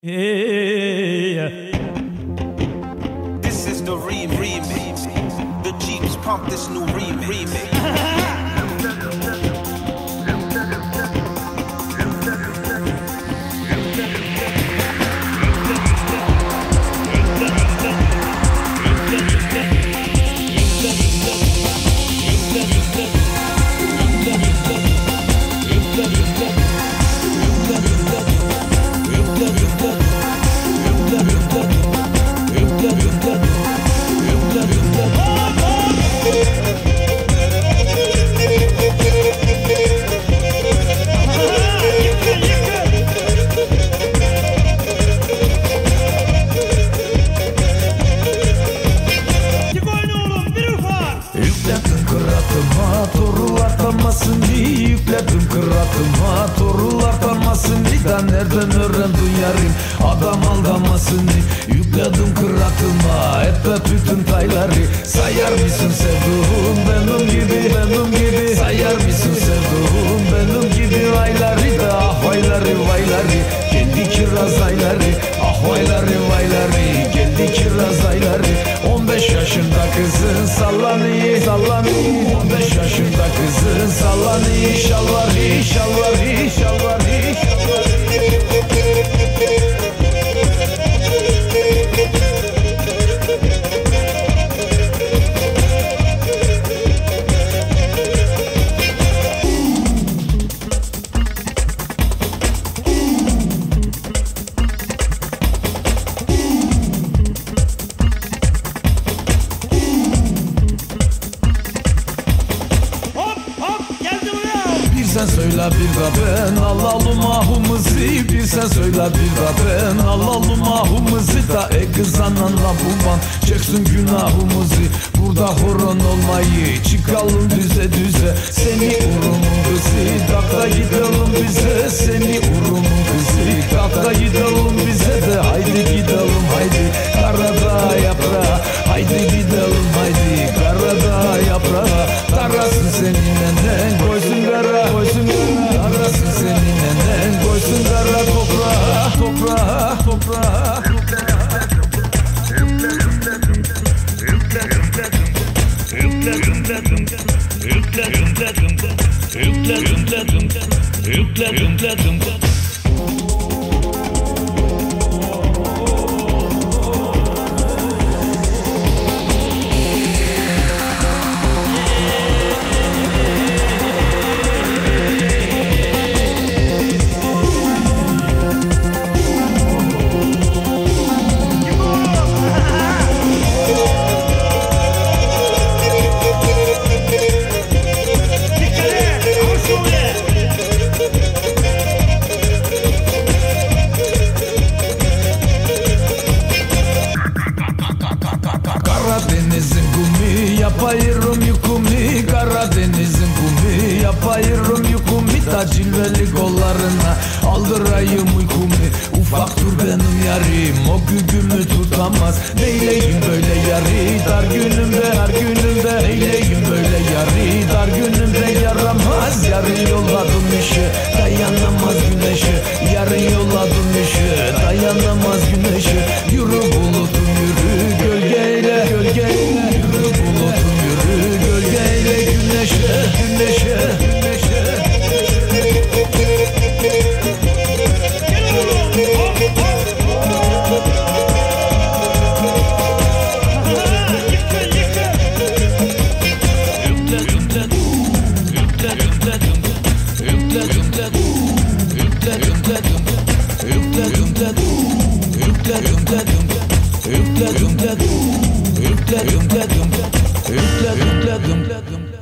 This is the remix. The Jeeps pump this new remix. Da nereden öğrendin yarim adam aldamasın diye Yükledim kıratıma ette tütün tayları. Sayar mısın sevduğum? Benim gibi benim gibi. Sayar mısın sevduğum? Benim gibi Ayları da ah vayları. Vayları Geldi kiraz ayları ah vayları. Vayları Geldi kiraz ayları. 15 yaşında kızın sallanıyor sallanıyor. 15 yaşında kızın sallanıyor. Şalvarı şalvarı şalvarı Thank you. Bir de ben alalım ahımızı Bir sen söyle bir de ben alalım ahımızı Da e kız ananla baban çeksin günahımızı. Burada horon olmayı çıkalım düze düze. Seni urumun kızı Dakta gidelim bize. Seni urumun Üpledim, üpledim, üpledim, üpledim. Yapayırım yukumi Karadeniz'in kumi yapayırım yukumi Da cilveli kollarına aldırayım uykumi Ufak dur benim yarim o gücümü tutamaz. Neyleyim böyle yarı dar günümde her günümde. Neyleyim böyle yarı dar günümde yaramaz. Yarı yolladım işe dayanamaz güneşe Yarı yolladım işe dayanamaz güneşe Yürü bulutum güneşe Gel oğlum. Hop hop. Yıkın yıkın. Yükledim